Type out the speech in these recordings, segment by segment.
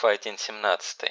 Файтин 17.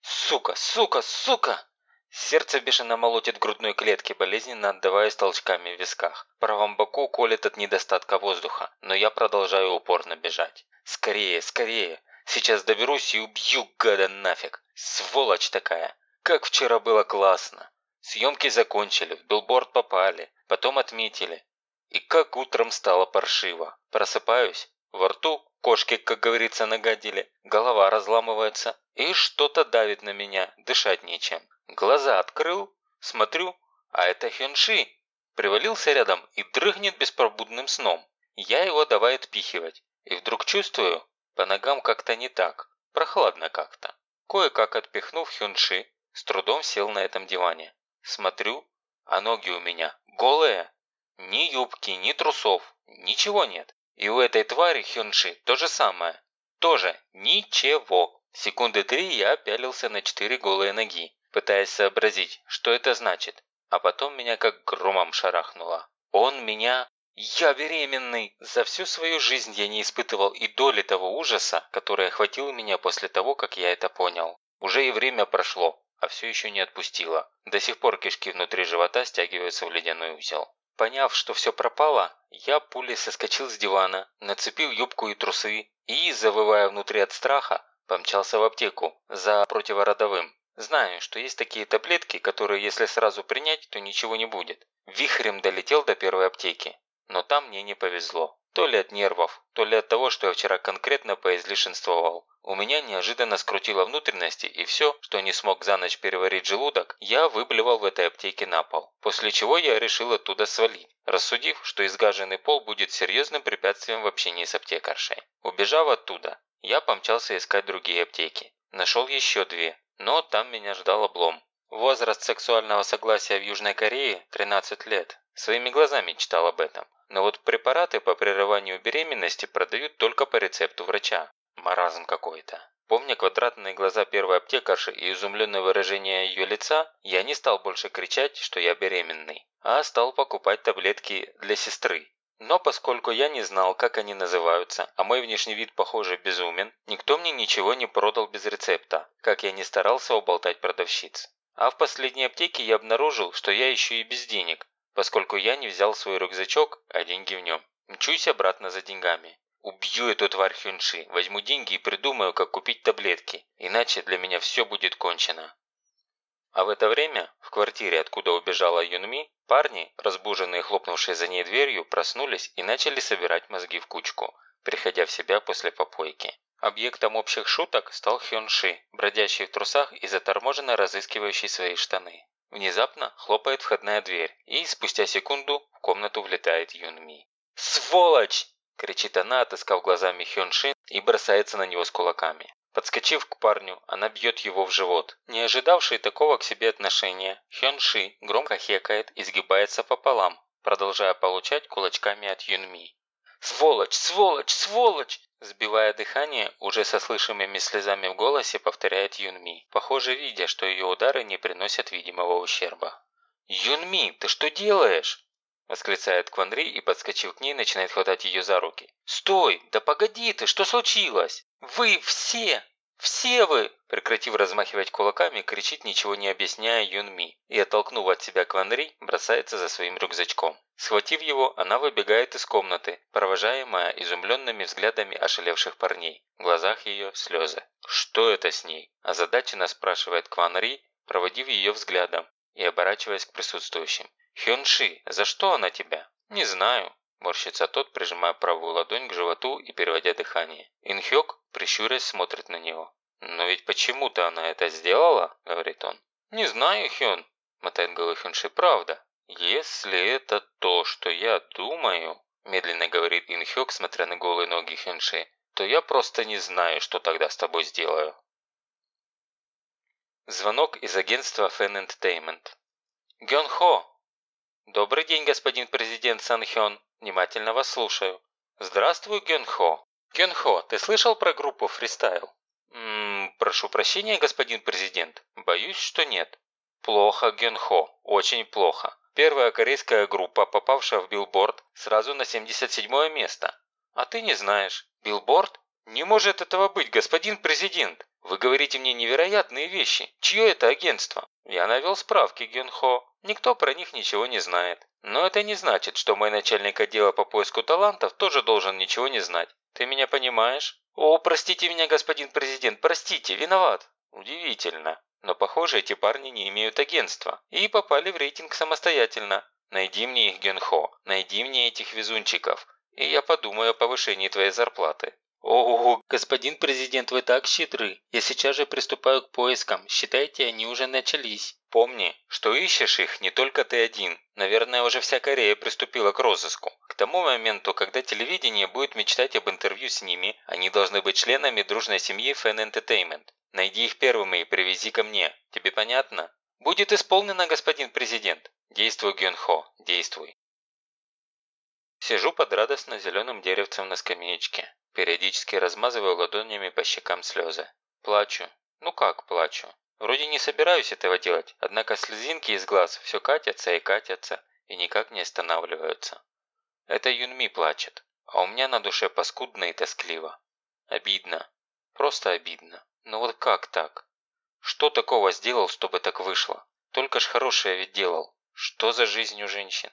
Сука, сука, сука! Сердце бешено молотит грудной клетке, болезненно отдаваясь толчками в висках. В правом боку колет от недостатка воздуха, но я продолжаю упорно бежать. Скорее, скорее! Сейчас доберусь и убью гада нафиг! Сволочь такая! Как вчера было классно! Съемки закончили, в билборд попали, потом отметили. И как утром стало паршиво. Просыпаюсь, во рту кошки, как говорится, нагадили, голова разламывается, и что-то давит на меня, дышать нечем. Глаза открыл, смотрю, а это Хёнши. Привалился рядом и дрыхнет беспробудным сном. Я его давай отпихивать. И вдруг чувствую, по ногам как-то не так, прохладно как-то. Кое-как отпихнув Хёнши, с трудом сел на этом диване. Смотрю, а ноги у меня голые. Ни юбки, ни трусов, ничего нет. И у этой твари Хёнши то же самое. Тоже ничего. Секунды три я пялился на четыре голые ноги, пытаясь сообразить, что это значит. А потом меня как громом шарахнуло. Он меня... Я беременный! За всю свою жизнь я не испытывал и доли того ужаса, который охватил меня после того, как я это понял. Уже и время прошло, а все еще не отпустило. До сих пор кишки внутри живота стягиваются в ледяной узел. Поняв, что все пропало, я пулей соскочил с дивана, нацепил юбку и трусы и, завывая внутри от страха, помчался в аптеку за противородовым. Знаю, что есть такие таблетки, которые если сразу принять, то ничего не будет. Вихрем долетел до первой аптеки, но там мне не повезло. То ли от нервов, то ли от того, что я вчера конкретно поизлишенствовал. У меня неожиданно скрутило внутренности, и все, что не смог за ночь переварить желудок, я выблевал в этой аптеке на пол. После чего я решил оттуда свалить, рассудив, что изгаженный пол будет серьезным препятствием в общении с аптекаршей. Убежав оттуда, я помчался искать другие аптеки. Нашел еще две, но там меня ждал облом. Возраст сексуального согласия в Южной Корее – 13 лет. Своими глазами читал об этом. Но вот препараты по прерыванию беременности продают только по рецепту врача. Маразм какой-то. Помня квадратные глаза первой аптекарши и изумленное выражение ее лица, я не стал больше кричать, что я беременный, а стал покупать таблетки для сестры. Но поскольку я не знал, как они называются, а мой внешний вид, похоже, безумен, никто мне ничего не продал без рецепта, как я не старался уболтать продавщиц. А в последней аптеке я обнаружил, что я еще и без денег, поскольку я не взял свой рюкзачок, а деньги в нем. Мчусь обратно за деньгами. Убью эту тварь Хюнши, возьму деньги и придумаю, как купить таблетки, иначе для меня все будет кончено. А в это время в квартире, откуда убежала Юнми, парни, разбуженные хлопнувшие за ней дверью, проснулись и начали собирать мозги в кучку, приходя в себя после попойки. Объектом общих шуток стал Хёнши, бродящий в трусах и заторможенно разыскивающий свои штаны. Внезапно хлопает входная дверь, и спустя секунду в комнату влетает Юнми. «Сволочь!» – кричит она, отыскав глазами Хёнши и бросается на него с кулаками. Подскочив к парню, она бьет его в живот. Не ожидавший такого к себе отношения, Хёнши громко хекает и сгибается пополам, продолжая получать кулачками от Юнми. «Сволочь! Сволочь! Сволочь!» Сбивая дыхание, уже со слышимыми слезами в голосе повторяет Юнми, похоже, видя, что ее удары не приносят видимого ущерба. «Юнми, ты что делаешь?» Восклицает Кванри и, подскочив к ней, начинает хватать ее за руки. «Стой! Да погоди ты! Что случилось? Вы все! Все вы!» Прекратив размахивать кулаками, кричит, ничего не объясняя Юнми. И, оттолкнув от себя Кванри, бросается за своим рюкзачком. Схватив его, она выбегает из комнаты, провожаемая изумленными взглядами ошалевших парней. В глазах ее слезы. «Что это с ней?» – озадаченно спрашивает Кван Ри, проводив ее взглядом и оборачиваясь к присутствующим. «Хёнши, за что она тебя?» «Не знаю», – морщится тот, прижимая правую ладонь к животу и переводя дыхание. Инхёк, прищурясь, смотрит на него. «Но ведь почему-то она это сделала?» – говорит он. «Не знаю, Хён», – мотает головой Хёнши, – «правда». «Если это то, что я думаю», – медленно говорит Инхёк, смотря на голые ноги Хёнши, «то я просто не знаю, что тогда с тобой сделаю». Звонок из агентства Fan Entertainment. Гён Хо! Добрый день, господин президент Сан Хён. Внимательно вас слушаю. Здравствуй, Гён Хо. Гён Хо, ты слышал про группу фристайл? Ммм, прошу прощения, господин президент. Боюсь, что нет. Плохо, Гён Хо, очень плохо. Первая корейская группа, попавшая в билборд, сразу на 77 место. А ты не знаешь. Билборд? «Не может этого быть, господин президент! Вы говорите мне невероятные вещи. Чье это агентство?» Я навел справки, Гюнхо. Никто про них ничего не знает. Но это не значит, что мой начальник отдела по поиску талантов тоже должен ничего не знать. Ты меня понимаешь? О, простите меня, господин президент, простите, виноват. Удивительно. Но, похоже, эти парни не имеют агентства и попали в рейтинг самостоятельно. Найди мне их, Гюнхо, найди мне этих везунчиков, и я подумаю о повышении твоей зарплаты. «Ого, господин президент, вы так щедры. Я сейчас же приступаю к поискам. Считайте, они уже начались. Помни, что ищешь их не только ты один. Наверное, уже вся Корея приступила к розыску. К тому моменту, когда телевидение будет мечтать об интервью с ними, они должны быть членами дружной семьи Fan Entertainment. Найди их первыми и привези ко мне. Тебе понятно? Будет исполнено, господин президент. Действуй, Гюнхо, действуй. Сижу под радостно зеленым деревцем на скамеечке. Периодически размазываю ладонями по щекам слезы. Плачу. Ну как плачу? Вроде не собираюсь этого делать, однако слезинки из глаз все катятся и катятся, и никак не останавливаются. Это Юнми плачет, а у меня на душе паскудно и тоскливо. Обидно. Просто обидно. Но вот как так? Что такого сделал, чтобы так вышло? Только ж хорошее ведь делал. Что за жизнь у женщин?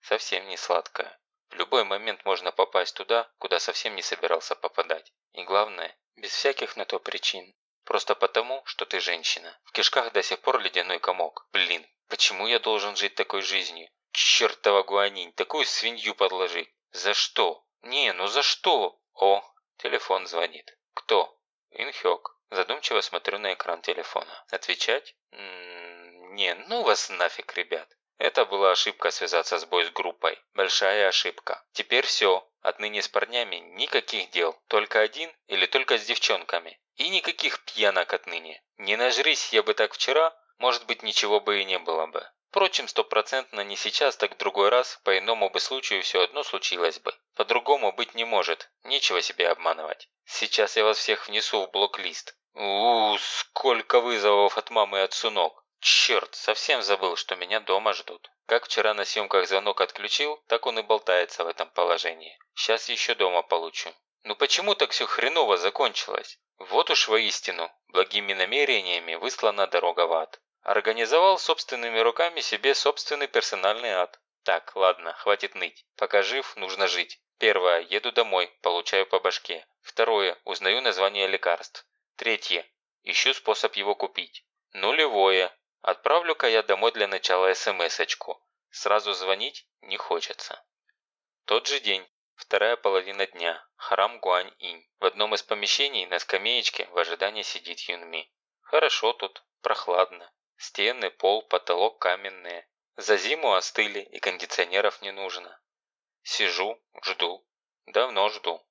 Совсем не сладкая. В любой момент можно попасть туда, куда совсем не собирался попадать. И главное, без всяких на то причин. Просто потому, что ты женщина. В кишках до сих пор ледяной комок. Блин, почему я должен жить такой жизнью? Чертова гуанинь, такую свинью подложить. За что? Не, ну за что? О, телефон звонит. Кто? Инхёк. Задумчиво смотрю на экран телефона. Отвечать? М -м не, ну вас нафиг, ребят. Это была ошибка связаться с бойс-группой. Большая ошибка. Теперь все. Отныне с парнями никаких дел. Только один или только с девчонками. И никаких пьянок отныне. Не нажрись я бы так вчера, может быть ничего бы и не было бы. Впрочем, стопроцентно не сейчас, так другой раз, по иному бы случаю все одно случилось бы. По-другому быть не может, нечего себя обманывать. Сейчас я вас всех внесу в блок-лист. у, сколько вызовов от мамы и от сунок. Черт, совсем забыл, что меня дома ждут. Как вчера на съемках звонок отключил, так он и болтается в этом положении. Сейчас еще дома получу. Ну почему так все хреново закончилось? Вот уж воистину, благими намерениями выслана дорога в ад. Организовал собственными руками себе собственный персональный ад. Так, ладно, хватит ныть. Пока жив, нужно жить. Первое. Еду домой, получаю по башке. Второе. Узнаю название лекарств. Третье. Ищу способ его купить. Нулевое. Отправлю-ка я домой для начала СМС-очку. Сразу звонить не хочется. Тот же день. Вторая половина дня. Храм Гуань-Инь. В одном из помещений на скамеечке в ожидании сидит Юнми. Хорошо тут, прохладно. Стены, пол, потолок каменные. За зиму остыли и кондиционеров не нужно. Сижу, жду. Давно жду.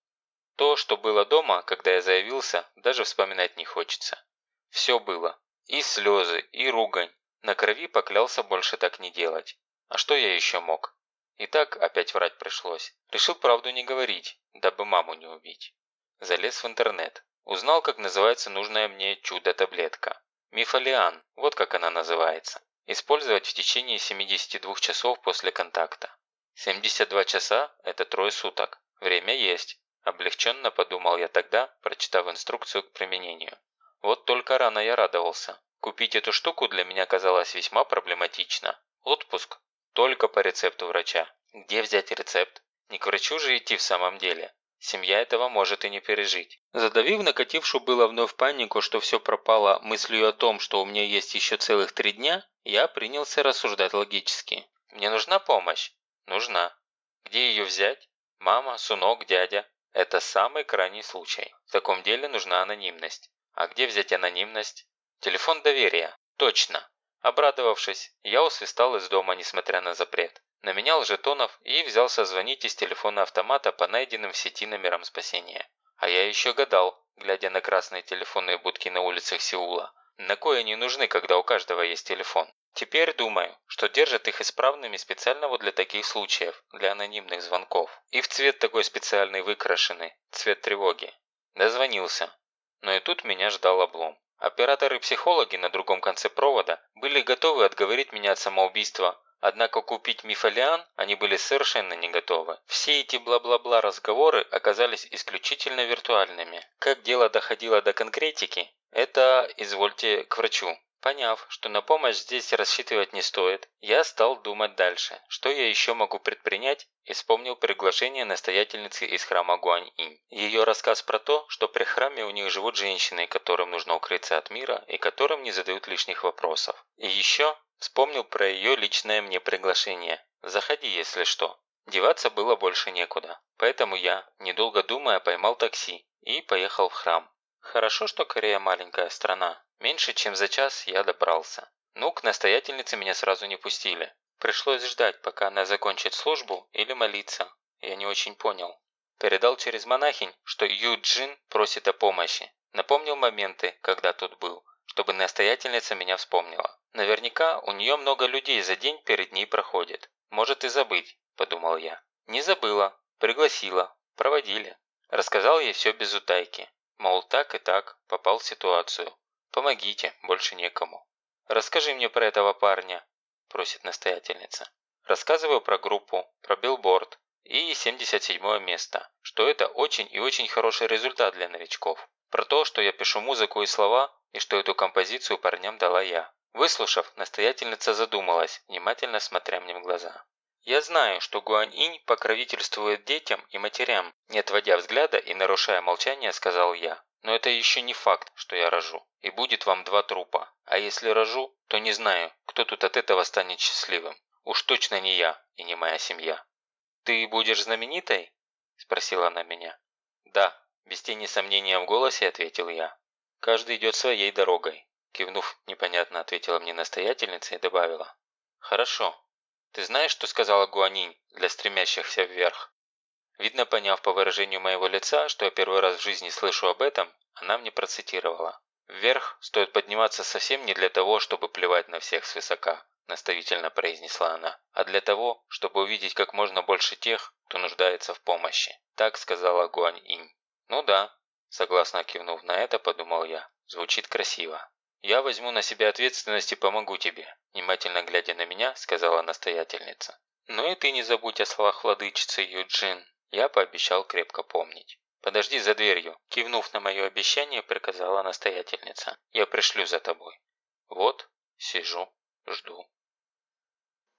То, что было дома, когда я заявился, даже вспоминать не хочется. Все было. И слезы, и ругань. На крови поклялся больше так не делать. А что я еще мог? И так опять врать пришлось. Решил правду не говорить, дабы маму не убить. Залез в интернет. Узнал, как называется нужная мне чудо-таблетка. Мифолиан, вот как она называется. Использовать в течение 72 часов после контакта. 72 часа – это трое суток. Время есть. Облегченно подумал я тогда, прочитав инструкцию к применению. Вот только рано я радовался. Купить эту штуку для меня казалось весьма проблематично. Отпуск только по рецепту врача. Где взять рецепт? Не к врачу же идти в самом деле. Семья этого может и не пережить. Задавив накатившую было вновь панику, что все пропало мыслью о том, что у меня есть еще целых три дня, я принялся рассуждать логически. Мне нужна помощь? Нужна. Где ее взять? Мама, сунок, дядя. Это самый крайний случай. В таком деле нужна анонимность. А где взять анонимность? Телефон доверия. Точно. Обрадовавшись, я усвистал из дома, несмотря на запрет. Наменял жетонов и взялся звонить из телефона автомата по найденным в сети номерам спасения. А я еще гадал, глядя на красные телефонные будки на улицах Сеула. На кое они нужны, когда у каждого есть телефон? Теперь думаю, что держат их исправными специально вот для таких случаев, для анонимных звонков. И в цвет такой специальный выкрашенный, цвет тревоги. Дозвонился. Но и тут меня ждал облом. Операторы-психологи на другом конце провода были готовы отговорить меня от самоубийства, Однако купить мифолиан они были совершенно не готовы. Все эти бла-бла-бла разговоры оказались исключительно виртуальными. Как дело доходило до конкретики, это извольте к врачу. Поняв, что на помощь здесь рассчитывать не стоит, я стал думать дальше, что я еще могу предпринять, и вспомнил приглашение настоятельницы из храма Гуань-Инь. Ее рассказ про то, что при храме у них живут женщины, которым нужно укрыться от мира и которым не задают лишних вопросов. И еще вспомнил про ее личное мне приглашение. «Заходи, если что». Деваться было больше некуда, поэтому я, недолго думая, поймал такси и поехал в храм. Хорошо, что Корея маленькая страна, Меньше чем за час я добрался. Ну, к настоятельнице меня сразу не пустили. Пришлось ждать, пока она закончит службу или молиться. Я не очень понял. Передал через монахинь, что Юджин просит о помощи. Напомнил моменты, когда тут был, чтобы настоятельница меня вспомнила. Наверняка у нее много людей за день перед ней проходит. Может и забыть, подумал я. Не забыла, пригласила, проводили. Рассказал ей все без утайки. Мол, так и так, попал в ситуацию. Помогите, больше некому. Расскажи мне про этого парня, просит настоятельница. Рассказываю про группу, про билборд и 77 место, что это очень и очень хороший результат для новичков. Про то, что я пишу музыку и слова, и что эту композицию парням дала я. Выслушав, настоятельница задумалась, внимательно смотря мне в глаза. Я знаю, что Гуань-инь покровительствует детям и матерям, не отводя взгляда и нарушая молчание, сказал я. Но это еще не факт, что я рожу. И будет вам два трупа. А если рожу, то не знаю, кто тут от этого станет счастливым. Уж точно не я и не моя семья. «Ты будешь знаменитой?» – спросила она меня. «Да», – без тени сомнения в голосе ответил я. «Каждый идет своей дорогой», – кивнув, непонятно ответила мне настоятельница и добавила. «Хорошо. Ты знаешь, что сказала Гуанинь для стремящихся вверх?» Видно, поняв по выражению моего лица, что я первый раз в жизни слышу об этом, она мне процитировала. «Вверх стоит подниматься совсем не для того, чтобы плевать на всех свысока», наставительно произнесла она, «а для того, чтобы увидеть как можно больше тех, кто нуждается в помощи». Так сказала Гуань-инь. «Ну да», согласно кивнув на это, подумал я. Звучит красиво. «Я возьму на себя ответственность и помогу тебе», внимательно глядя на меня, сказала настоятельница. «Ну и ты не забудь о словах владычицы Юджин. Я пообещал крепко помнить. «Подожди за дверью», – кивнув на мое обещание, приказала настоятельница. «Я пришлю за тобой». Вот, сижу, жду.